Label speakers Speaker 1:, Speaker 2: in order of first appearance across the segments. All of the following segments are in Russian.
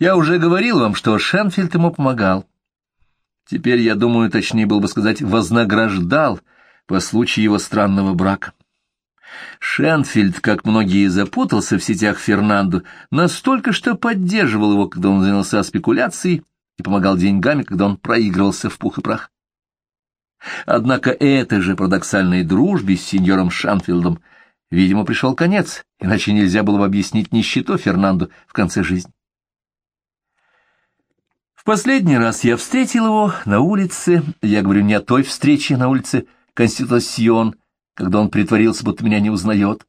Speaker 1: Я уже говорил вам, что Шенфильд ему помогал. Теперь, я думаю, точнее было бы сказать, вознаграждал по случаю его странного брака. Шенфильд, как многие, запутался в сетях Фернандо настолько, что поддерживал его, когда он занялся спекуляцией, и помогал деньгами, когда он проигрывался в пух и прах. Однако этой же парадоксальной дружбе с сеньором Шанфилдом, видимо, пришел конец, иначе нельзя было бы объяснить нищету Фернандо в конце жизни. Последний раз я встретил его на улице, я говорю не о той встрече на улице Конституцион, когда он притворился, будто меня не узнает,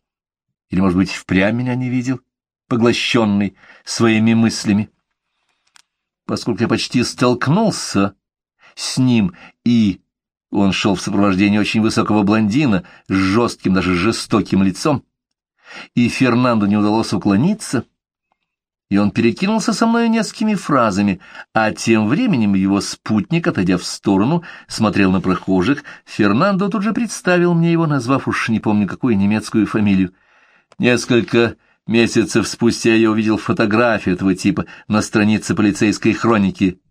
Speaker 1: или, может быть, впрямь меня не видел, поглощенный своими мыслями. Поскольку я почти столкнулся с ним, и он шел в сопровождении очень высокого блондина с жестким, даже жестоким лицом, и Фернандо не удалось уклониться, и он перекинулся со мной несколькими фразами, а тем временем его спутник, отойдя в сторону, смотрел на прохожих. Фернандо тут же представил мне его, назвав уж не помню какую немецкую фамилию. Несколько месяцев спустя я увидел фотографию этого типа на странице полицейской хроники.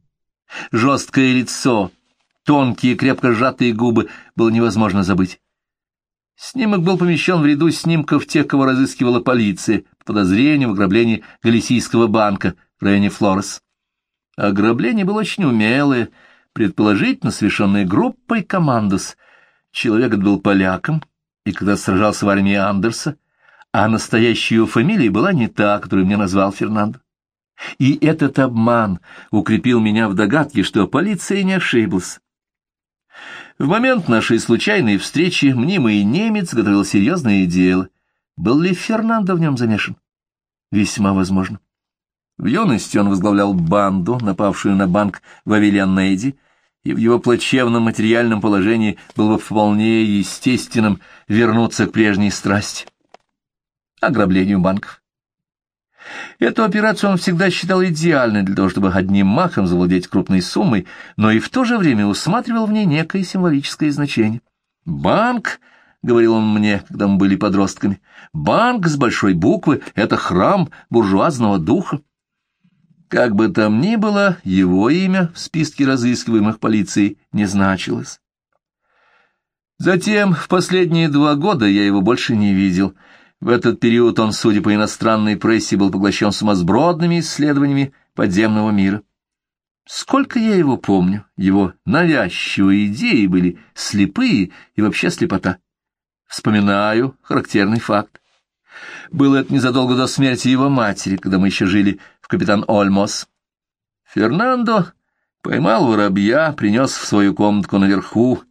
Speaker 1: Жесткое лицо, тонкие крепко сжатые губы было невозможно забыть. Снимок был помещен в ряду снимков тех, кого разыскивала полиция по подозрению в ограблении Галисийского банка в районе Флорес. Ограбление было очень умелое, предположительно совершенное группой командос. Человек был поляком, и когда сражался в армии Андерса, а настоящая его фамилия была не та, которую мне назвал Фернандо. И этот обман укрепил меня в догадке, что полиция не ошиблась. В момент нашей случайной встречи мнимый немец готовил серьезное дело. Был ли Фернандо в нем замешан? Весьма возможно. В юности он возглавлял банду, напавшую на банк в Авильянейде, и в его плачевном материальном положении было бы вполне естественным вернуться к прежней страсти — ограблению банков. Эту операцию он всегда считал идеальной для того, чтобы одним махом завладеть крупной суммой, но и в то же время усматривал в ней некое символическое значение. «Банк», — говорил он мне, когда мы были подростками, — «банк с большой буквы — это храм буржуазного духа». Как бы там ни было, его имя в списке разыскиваемых полицией не значилось. Затем, в последние два года, я его больше не видел — в этот период он, судя по иностранной прессе, был поглощен сумасбродными исследованиями подземного мира. Сколько я его помню, его навязчивые идеи были слепые и вообще слепота. Вспоминаю характерный факт. Было это незадолго до смерти его матери, когда мы еще жили в капитан Ольмос. Фернандо поймал воробья, принес в свою комнатку наверху,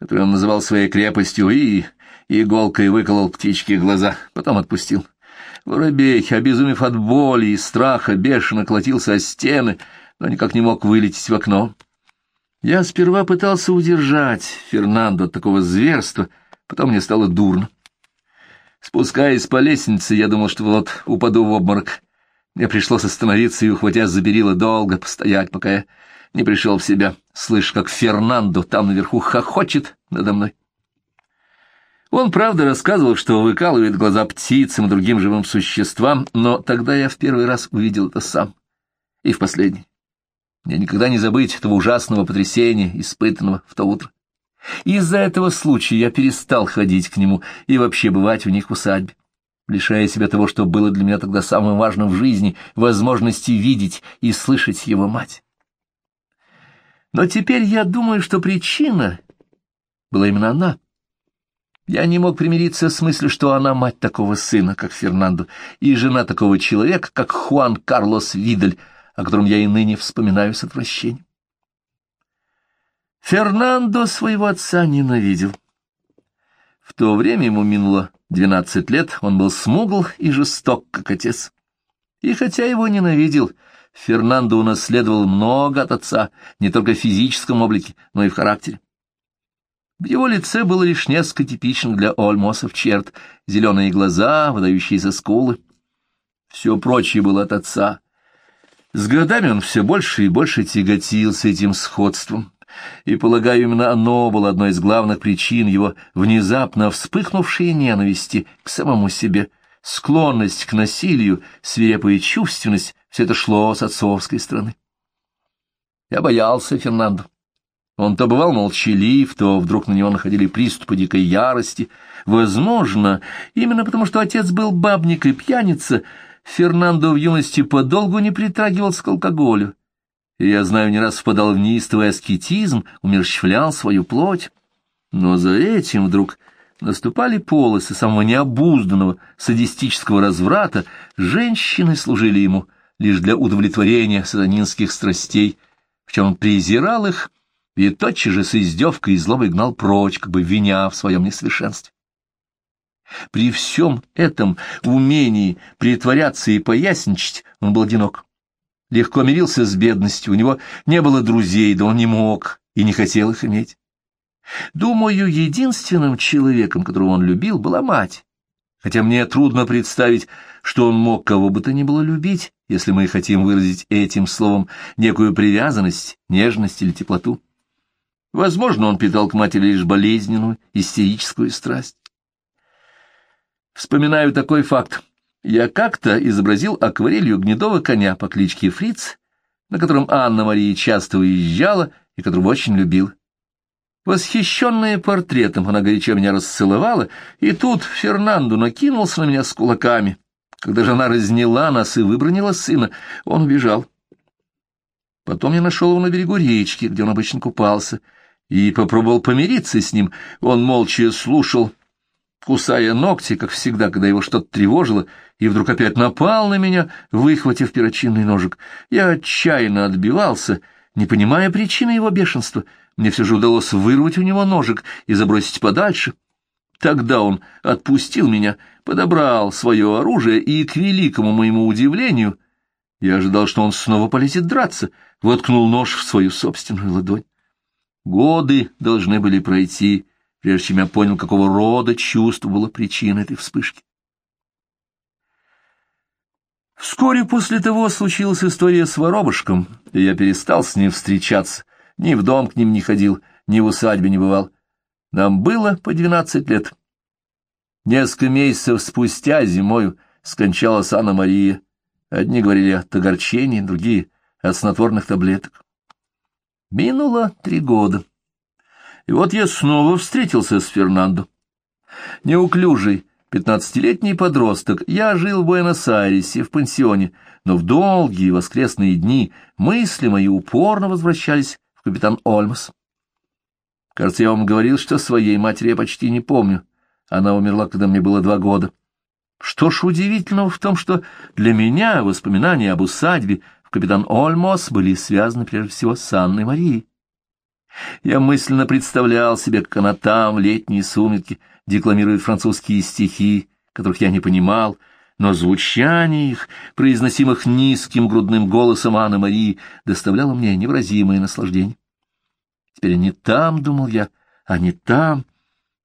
Speaker 1: которую он называл своей крепостью, и иголкой выколол птичке глаза, потом отпустил. Воробей, обезумев от боли и страха, бешено колотился о стены, но никак не мог вылететь в окно. Я сперва пытался удержать Фернандо от такого зверства, потом мне стало дурно. Спускаясь по лестнице, я думал, что вот упаду в обморок. Мне пришлось остановиться и, ухватясь за перила, долго постоять, пока я не пришел в себя, слыша, как Фернандо там наверху хохочет надо мной. Он, правда, рассказывал, что выкалывает глаза птицам и другим живым существам, но тогда я в первый раз увидел это сам. И в последний. Мне никогда не забыть этого ужасного потрясения, испытанного в то утро. Из-за этого случая я перестал ходить к нему и вообще бывать у них в усадьбе, лишая себя того, что было для меня тогда самым важным в жизни, возможности видеть и слышать его мать. Но теперь я думаю, что причина была именно она — я не мог примириться с мыслью, что она мать такого сына, как Фернандо, и жена такого человека, как Хуан Карлос Видаль, о котором я и ныне вспоминаю с отвращением. Фернандо своего отца ненавидел. В то время ему минуло двенадцать лет, он был смугл и жесток, как отец. И хотя его ненавидел, Фернандо унаследовал много от отца, не только в физическом облике, но и в характере. В его лице было лишь несколько типичных для Ольмосов черт — зеленые глаза, выдающиеся скулы. Все прочее было от отца. С годами он все больше и больше тяготился этим сходством, и, полагаю, именно оно было одной из главных причин его внезапно вспыхнувшей ненависти к самому себе, склонность к насилию, свирепая чувственность, Все это шло с отцовской стороны. Я боялся Фернандо. Он то бывал молчалив, то вдруг на него находили приступы дикой ярости. Возможно, именно потому что отец был бабник и пьяница, Фернандо в юности подолгу не притрагивался к алкоголю. И я знаю, не раз впадал в неистовый аскетизм, умерщвлял свою плоть. Но за этим вдруг наступали полосы самого необузданного садистического разврата, женщины служили ему лишь для удовлетворения сатанинских страстей, в чем он презирал их и тотчас же с издевкой и злобой гнал прочь, как бы виня в своем несовершенстве. При всем этом умении притворяться и поясничать он был одинок. Легко мирился с бедностью, у него не было друзей, да он не мог и не хотел их иметь. Думаю, единственным человеком, которого он любил, была мать. Хотя мне трудно представить, что он мог кого бы то ни было любить, если мы хотим выразить этим словом некую привязанность, нежность или теплоту. Возможно, он питал к матери лишь болезненную, истерическую страсть. Вспоминаю такой факт. Я как-то изобразил акварелью гнедого коня по кличке Фриц, на котором Анна-Мария часто уезжала и которого очень любил. Восхищенная портретом, она горячо меня расцеловала, и тут Фернандо накинулся на меня с кулаками. Когда жена разняла нас и выбронила сына, он убежал. Потом я нашел его на берегу речки, где он обычно купался, и попробовал помириться с ним. Он молча слушал, кусая ногти, как всегда, когда его что-то тревожило, и вдруг опять напал на меня, выхватив перочинный ножик. Я отчаянно отбивался, не понимая причины его бешенства — мне все же удалось вырвать у него ножик и забросить подальше. Тогда он отпустил меня, подобрал свое оружие, и, к великому моему удивлению, я ожидал, что он снова полезет драться, воткнул нож в свою собственную ладонь. Годы должны были пройти, прежде чем я понял, какого рода чувство было причиной этой вспышки. Вскоре после того случилась история с воробушком, и я перестал с ним встречаться, ни в дом к ним не ходил, ни в усадьбе не бывал. Нам было по двенадцать лет. Несколько месяцев спустя зимою скончалась Анна-Мария. Одни говорили от огорчений, другие — от снотворных таблеток. Минуло три года. И вот я снова встретился с Фернандо. Неуклюжий, пятнадцатилетний подросток, я жил в Буэнос-Айресе в пансионе, но в долгие воскресные дни мысли мои упорно возвращались капитан Ольмас. Кажется, я вам говорил, что своей матери я почти не помню. Она умерла, когда мне было два года. Что ж удивительного в том, что для меня воспоминания об усадьбе в капитан Ольмос были связаны прежде всего с Анной Марией. Я мысленно представлял себе, как она там, в летние сумерки, декламирует французские стихи, которых я не понимал, но звучание их, произносимых низким грудным голосом Анны Марии, доставляло мне невразимое наслаждение. Теперь они там, думал я, они там,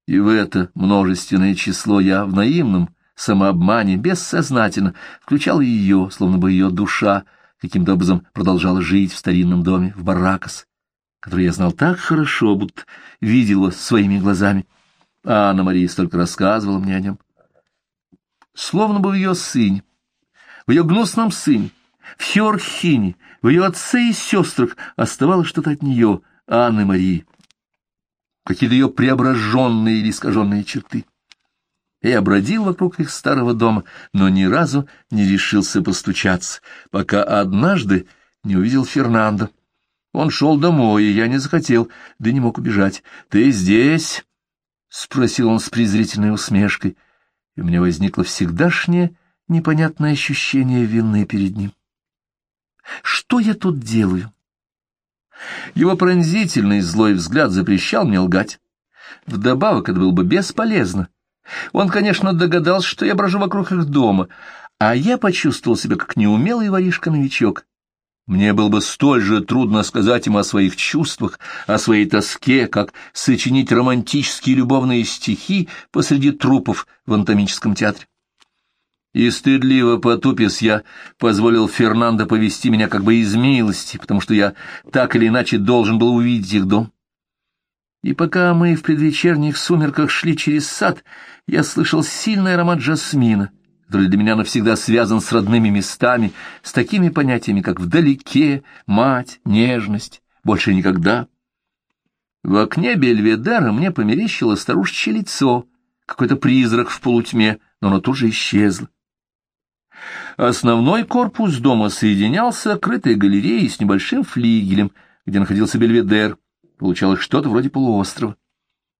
Speaker 1: и в это множественное число я в наивном самообмане бессознательно включал ее, словно бы ее душа каким-то образом продолжала жить в старинном доме в Баракас, который я знал так хорошо, будто видел его своими глазами. А Анна-Мария столько рассказывала мне о нем словно бы в ее сыне, в ее гнусном сыне, в Хеорхине, в ее отце и сестрах оставалось что-то от нее, Анны Марии, какие-то ее преображенные или искаженные черты. Я бродил вокруг их старого дома, но ни разу не решился постучаться, пока однажды не увидел Фернандо. Он шел домой, и я не захотел, да не мог убежать. «Ты здесь?» — спросил он с презрительной усмешкой и у меня возникло всегдашнее непонятное ощущение вины перед ним. Что я тут делаю? Его пронзительный злой взгляд запрещал мне лгать. Вдобавок это было бы бесполезно. Он, конечно, догадался, что я брожу вокруг их дома, а я почувствовал себя как неумелый воришка-новичок, мне было бы столь же трудно сказать ему о своих чувствах, о своей тоске, как сочинить романтические любовные стихи посреди трупов в анатомическом театре. И стыдливо потупясь, я позволил Фернандо повести меня как бы из милости, потому что я так или иначе должен был увидеть их дом. И пока мы в предвечерних сумерках шли через сад, я слышал сильный аромат жасмина, который для меня навсегда связан с родными местами, с такими понятиями, как «вдалеке», «мать», «нежность», «больше никогда». В окне Бельведера мне померещило старушечье лицо, какой-то призрак в полутьме, но оно тут же исчезло. Основной корпус дома соединялся крытой галереей с небольшим флигелем, где находился Бельведер. Получалось что-то вроде полуострова.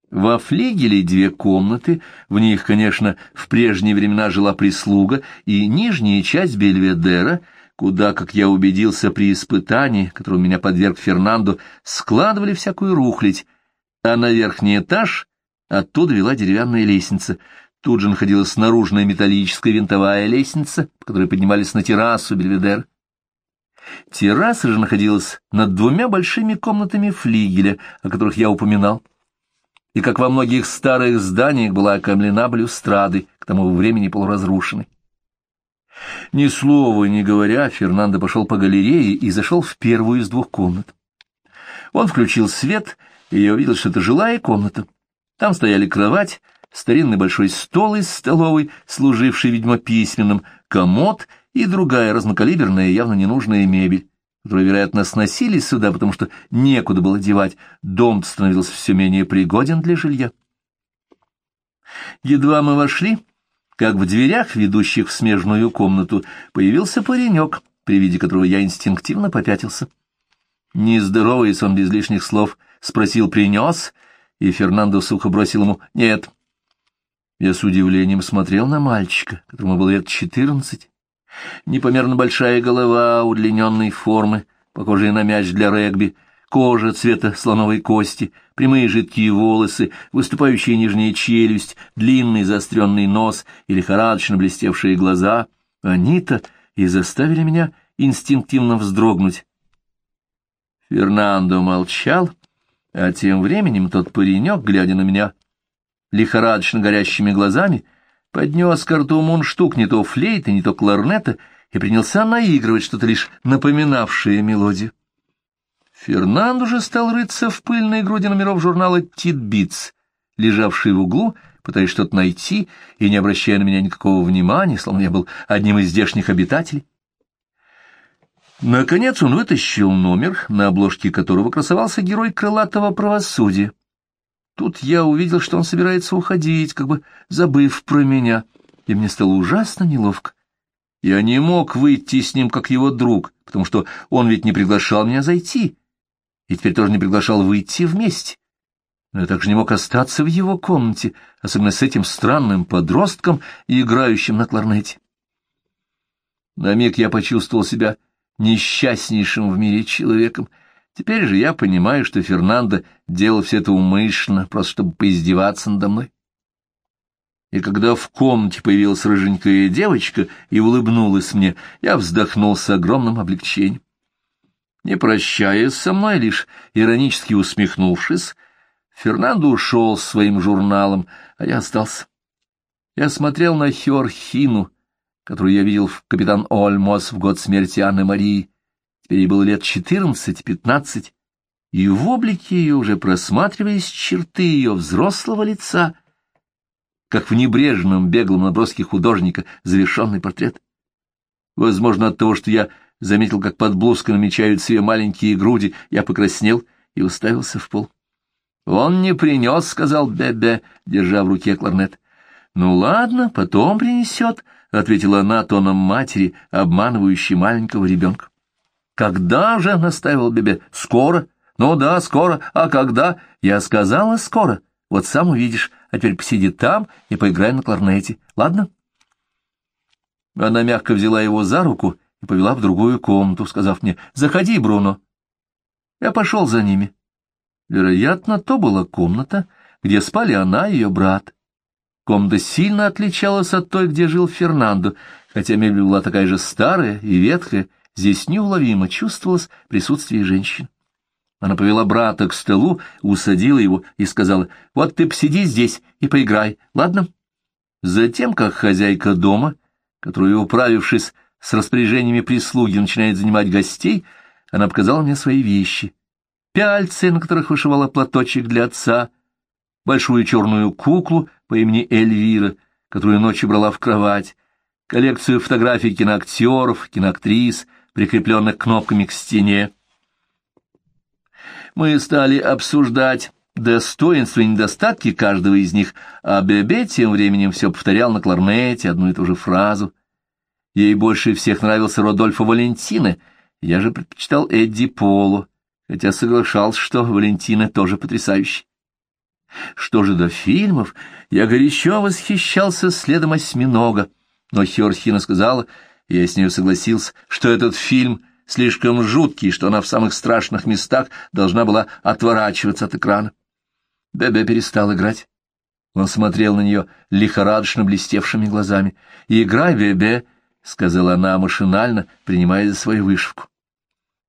Speaker 1: Во флигеле две комнаты, в них, конечно, в прежние времена жила прислуга, и нижняя часть Бельведера, куда, как я убедился при испытании, которому меня подверг Фернандо, складывали всякую рухлядь, а на верхний этаж оттуда вела деревянная лестница. Тут же находилась наружная металлическая винтовая лестница, по которой поднимались на террасу Бельведера. Терраса же находилась над двумя большими комнатами флигеля, о которых я упоминал и, как во многих старых зданиях, была окаймлена балюстрадой, к тому времени полуразрушенной. Ни слова не говоря, Фернандо пошел по галерее и зашел в первую из двух комнат. Он включил свет, и я увидел, что это жилая комната. Там стояли кровать, старинный большой стол из столовой, служивший, видимо, письменным, комод и другая разнокалиберная, явно ненужная мебель которые, вероятно, сносились сюда, потому что некуда было девать, дом становился все менее пригоден для жилья. Едва мы вошли, как в дверях, ведущих в смежную комнату, появился паренек, при виде которого я инстинктивно попятился. Не здороваясь, он без лишних слов спросил «принес?» и Фернандо сухо бросил ему «нет». Я с удивлением смотрел на мальчика, которому было лет четырнадцать, непомерно большая голова удлиненной формы, похожая на мяч для регби, кожа цвета слоновой кости, прямые жидкие волосы, выступающая нижняя челюсть, длинный заостренный нос и лихорадочно блестевшие глаза. Они-то и заставили меня инстинктивно вздрогнуть. Фернандо молчал, а тем временем тот паренек, глядя на меня лихорадочно горящими глазами, — поднес к рту мундштук не то флейты, не то кларнета и принялся наигрывать что-то лишь напоминавшее мелодию. Фернандо же стал рыться в пыльной груди номеров журнала «Титбитс», лежавший в углу, пытаясь что-то найти и не обращая на меня никакого внимания, словно я был одним из здешних обитателей. Наконец он вытащил номер, на обложке которого красовался герой крылатого правосудия. Тут я увидел, что он собирается уходить, как бы забыв про меня, и мне стало ужасно неловко. Я не мог выйти с ним как его друг, потому что он ведь не приглашал меня зайти, и теперь тоже не приглашал выйти вместе. Но я также не мог остаться в его комнате, особенно с этим странным подростком, играющим на кларнете. На миг я почувствовал себя несчастнейшим в мире человеком, Теперь же я понимаю, что Фернандо делал все это умышленно, просто чтобы поиздеваться надо мной. И когда в комнате появилась рыженькая девочка и улыбнулась мне, я вздохнул с огромным облегчением. Не прощаясь со мной, лишь иронически усмехнувшись, Фернандо ушел с своим журналом, а я остался. Я смотрел на Хёрхину, которую я видел в капитан Ольмос в год смерти Анны Марии, Теперь ей было лет четырнадцать-пятнадцать, и в облике ее уже просматривались черты ее взрослого лица, как в небрежном беглом наброске художника завершенный портрет. Возможно, от того, что я заметил, как под блузкой намечают себе маленькие груди, я покраснел и уставился в пол. «Он не принес», — сказал Бебе, держа в руке кларнет. «Ну ладно, потом принесет», — ответила она тоном матери, обманывающей маленького ребенка. «Когда же?» — настаивал Бебе. «Скоро?» «Ну да, скоро. А когда?» «Я сказала скоро. Вот сам увидишь. А теперь посиди там и поиграй на кларнете. Ладно?» Она мягко взяла его за руку и повела в другую комнату, сказав мне «Заходи, Бруно». Я пошел за ними. Вероятно, то была комната, где спали она и ее брат. Комната сильно отличалась от той, где жил Фернандо, хотя мебель была такая же старая и ветхая, Здесь неуловимо чувствовалось присутствие женщин. Она повела брата к столу, усадила его и сказала, «Вот ты посиди здесь и поиграй, ладно?» Затем, как хозяйка дома, которую, управившись с распоряжениями прислуги, начинает занимать гостей, она показала мне свои вещи. Пяльцы, на которых вышивала платочек для отца, большую черную куклу по имени Эльвира, которую ночью брала в кровать, коллекцию фотографий киноактеров, киноактрис, прикрепленных кнопками к стене. Мы стали обсуждать достоинства и недостатки каждого из них, а Бебе тем временем все повторял на кларнете одну и ту же фразу. Ей больше всех нравился Родольфо Валентино, я же предпочитал Эдди Поло, хотя соглашался, что Валентино тоже потрясающий. Что же до фильмов, я горячо восхищался следом осьминога, но Хиорхина сказала, я с нею согласился, что этот фильм слишком жуткий, что она в самых страшных местах должна была отворачиваться от экрана. Бебе перестал играть. Он смотрел на нее лихорадочно блестевшими глазами. «Играй, Бебе!» — сказала она машинально, принимая за свою вышивку.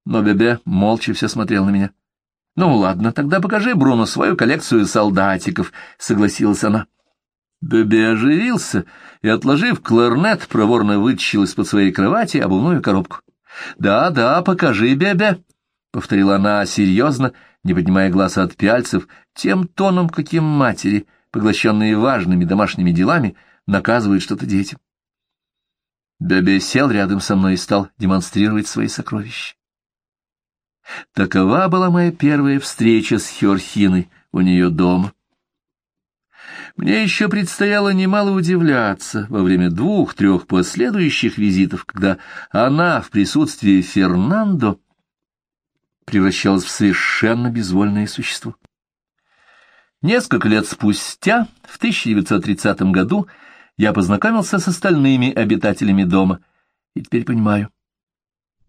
Speaker 1: Но Бебе молча все смотрел на меня. «Ну ладно, тогда покажи Бруно свою коллекцию солдатиков», — согласилась она. Бебе оживился и, отложив кларнет, проворно вытащил из-под своей кровати обувную коробку. «Да, да, покажи, Бебе», — повторила она серьезно, не поднимая глаз от пяльцев, тем тоном, каким матери, поглощенные важными домашними делами, наказывают что-то детям. Бебе сел рядом со мной и стал демонстрировать свои сокровища. Такова была моя первая встреча с Хёрхиной у нее дома. Мне еще предстояло немало удивляться во время двух-трех последующих визитов, когда она в присутствии Фернандо превращалась в совершенно безвольное существо. Несколько лет спустя, в 1930 году, я познакомился с остальными обитателями дома, и теперь понимаю,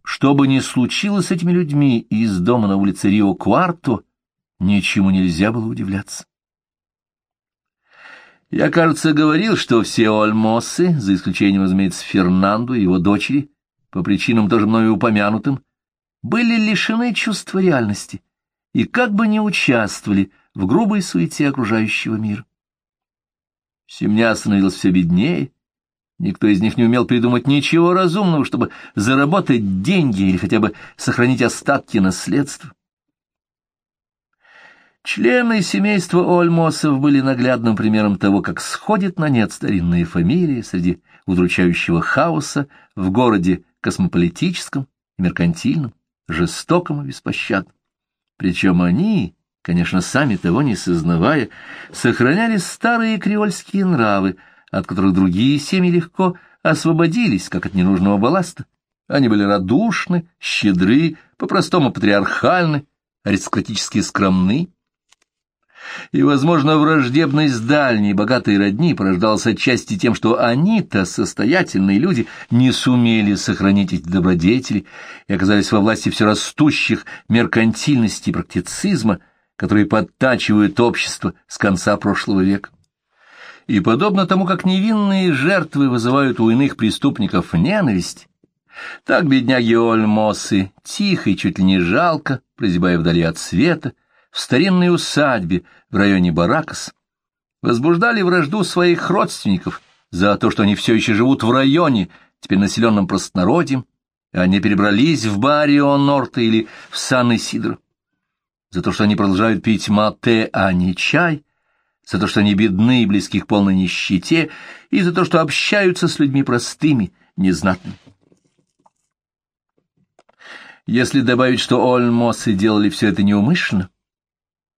Speaker 1: что бы ни случилось с этими людьми из дома на улице Рио-Кварто, ничему нельзя было удивляться. Я, кажется, говорил, что все ольмосы, за исключением, разумеется, Фернандо и его дочери, по причинам тоже мною упомянутым, были лишены чувства реальности и как бы не участвовали в грубой суете окружающего мира. Семья становилась все беднее, никто из них не умел придумать ничего разумного, чтобы заработать деньги или хотя бы сохранить остатки наследства. Члены семейства Ольмосов были наглядным примером того, как сходит на нет старинные фамилии среди удручающего хаоса в городе космополитическом меркантильном жестоком и беспощадном. Причем они, конечно, сами того не сознавая, сохраняли старые креольские нравы, от которых другие семьи легко освободились, как от ненужного балласта. Они были радушны, щедры, по-простому патриархальны, аристократически скромны, и, возможно, враждебность дальней богатой родни порождалась отчасти тем, что они-то, состоятельные люди, не сумели сохранить эти добродетели и оказались во власти все растущих меркантильности и практицизма, которые подтачивают общество с конца прошлого века. И подобно тому, как невинные жертвы вызывают у иных преступников ненависть, так бедняги Ольмосы, тихо и чуть ли не жалко, прозябая вдали от света, в старинной усадьбе в районе Баракас, возбуждали вражду своих родственников за то, что они все еще живут в районе, теперь населенном простонародьем, и они перебрались в Барио Норта или в Сан-Исидро, за то, что они продолжают пить мате, а не чай, за то, что они бедны и близки к полной нищете, и за то, что общаются с людьми простыми, незнатными. Если добавить, что Ольмосы делали все это неумышленно,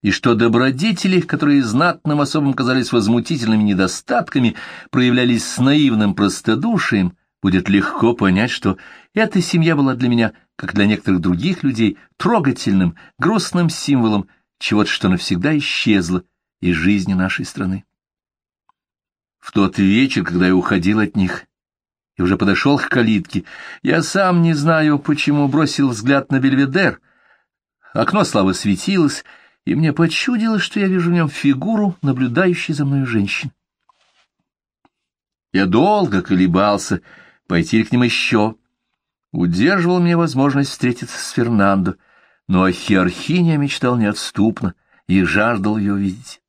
Speaker 1: и что добродетели, которые знатным особым казались возмутительными недостатками, проявлялись с наивным простодушием, будет легко понять, что эта семья была для меня, как для некоторых других людей, трогательным, грустным символом чего-то, что навсегда исчезло из жизни нашей страны. В тот вечер, когда я уходил от них и уже подошел к калитке, я сам не знаю, почему бросил взгляд на Бельведер. Окно славы светилось, и мне почудилось, что я вижу в нем фигуру, наблюдающей за мной женщины. Я долго колебался, пойти к ним еще. Удерживал мне возможность встретиться с Фернандо, но о Хиархине я мечтал неотступно и жаждал ее видеть.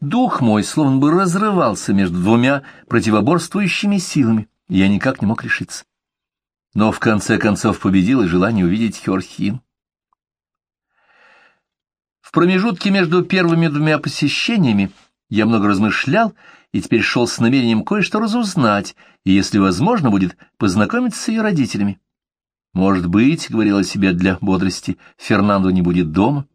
Speaker 1: Дух мой словно бы разрывался между двумя противоборствующими силами, я никак не мог решиться. Но в конце концов победило желание увидеть Хиорхин промежутке между первыми двумя посещениями я много размышлял и теперь шел с намерением кое-что разузнать, и, если возможно будет, познакомиться с ее родителями. Может быть, — говорила себе для бодрости, — Фернандо не будет дома.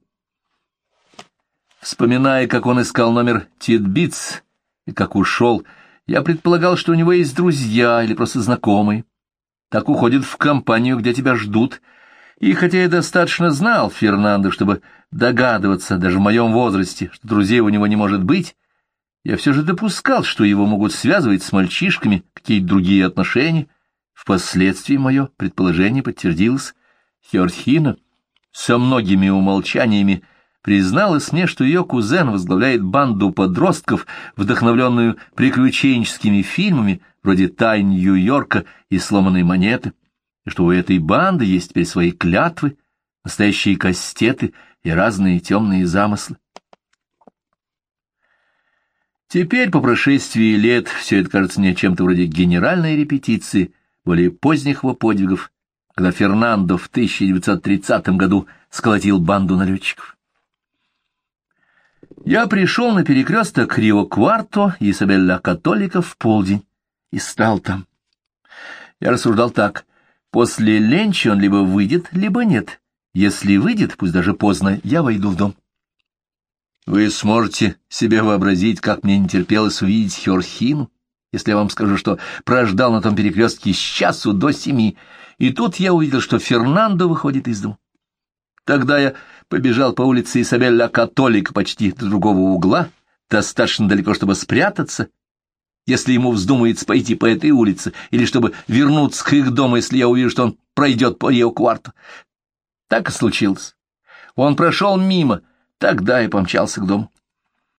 Speaker 1: Вспоминая, как он искал номер Титбитс и как ушел, я предполагал, что у него есть друзья или просто знакомые. Так уходит в компанию, где тебя ждут. И хотя я достаточно знал Фернандо, чтобы догадываться даже в моем возрасте, что друзей у него не может быть, я все же допускал, что его могут связывать с мальчишками какие-то другие отношения. Впоследствии мое предположение подтвердилось. Херхина со многими умолчаниями призналась мне, что ее кузен возглавляет банду подростков, вдохновленную приключенческими фильмами вроде «Тайн Нью-Йорка» и «Сломанной монеты», и что у этой банды есть теперь свои клятвы, настоящие кастеты и разные темные замыслы. Теперь, по прошествии лет, все это кажется мне чем-то вроде генеральной репетиции более поздних его подвигов, когда Фернандо в 1930 году сколотил банду налетчиков. Я пришел на перекресток Рио-Кварто и Изабелла Католика в полдень и стал там. Я рассуждал так. После ленчи он либо выйдет, либо нет. Если выйдет, пусть даже поздно, я войду в дом. Вы сможете себе вообразить, как мне не терпелось увидеть Херхину, если я вам скажу, что прождал на том перекрестке с часу до семи, и тут я увидел, что Фернандо выходит из дома. Тогда я побежал по улице Исабелля Католика почти до другого угла, достаточно далеко, чтобы спрятаться, если ему вздумается пойти по этой улице, или чтобы вернуться к их дому, если я увижу, что он пройдет по Рио-Кварту. Так и случилось. Он прошел мимо, Тогда я помчался к дому.